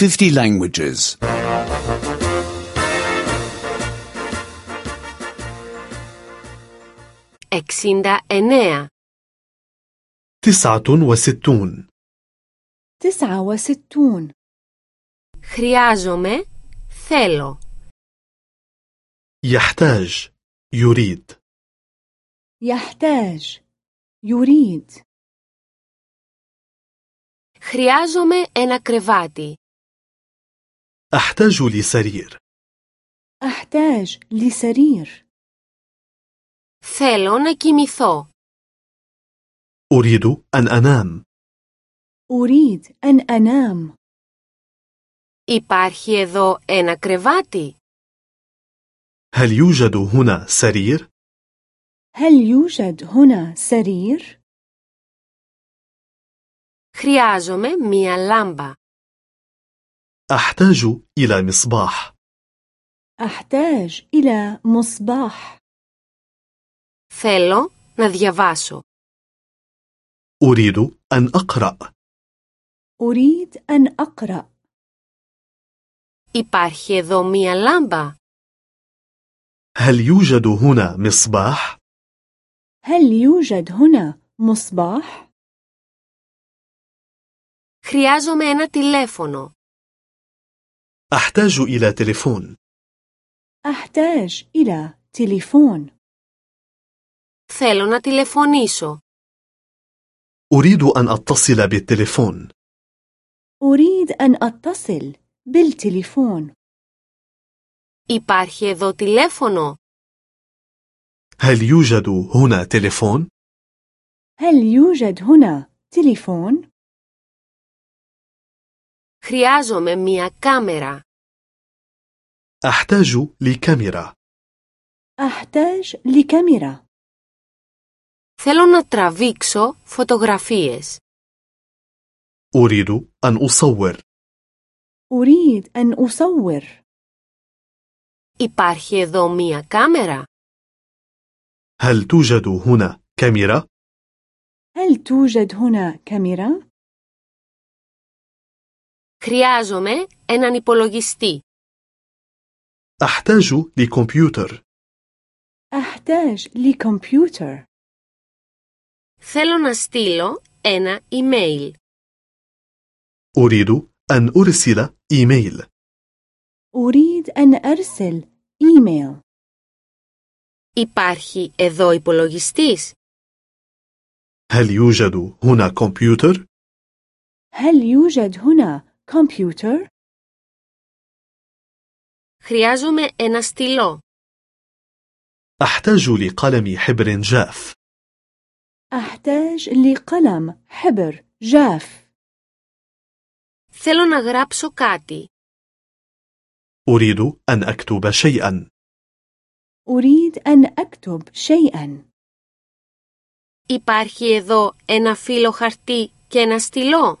50 languages. 69 تسعة وستون تسعة وستون Χρειάζομαι, θέλω. يحتاج يريد يحتاج يريد Χρειάζομαι ένα κρεβάτι. أحتاج لسرير أحتاج لسرير Θέλω να κοιμηθώ. أريد أن أنام أريد أن أنام Υπάρχει εδώ ένα κρεβάτι. هل يوجد هنا سرير؟ هل يوجد هنا سرير؟ Χρειάζομαι μία λάμπα. أحتاج إلى مصباح أحتاج إلى مصباح Θέλω να διαβάσω. أريد أن أقرأ أريد أن أقرأ Υπάρχει εδώ μία λάμπα. هل يوجد هنا مصباح؟ هل يوجد هنا مصباح؟ Χρειάζομαι ένα τηλέφωνο. أحتاج إلى تليفون أحتاج إلى تليفون Θέλω να τηλεφωνήσω. أريد أن أتصل بالتليفون أريد أن أتصل بالتليفون Υπάρχει εδώ τηλέφωνο. هل يوجد هنا تليفون؟ هل يوجد هنا تليفون؟ Χρειάζομαι μία κάμερα. أحتاج لكاميرا أحتاج لكاميرا Θέλω να τραβήξω φωτογραφίες. أريد أن أصور أريد أن أصور Υπάρχει εδώ μία κάμερα. هل توجد هنا كاميرا؟ هل توجد هنا كاميرا؟ Χρειάζομαι έναν υπολογιστή. أحتاج لكمبيوتر أحتاج لكمبيوتر Θέλω να στείλω ένα email. أريد أن أرسل إيميل أريد أن أرسل إيميل Υπάρχει εδώ υπολογιστής. هل يوجد هنا كمبيوتر؟ هل يوجد هنا كمبيوتر؟ Χρειάζομαι ένα στυλό. أحتاج لقلم حبر جاف أحتاج لقلم حبر جاف Θέλω να γράψω κάτι. أريد أن أكتب شيئا أريد أن أكتب شيئا Υπάρχει εδώ ένα φύλλο χαρτί και ένα στυλό.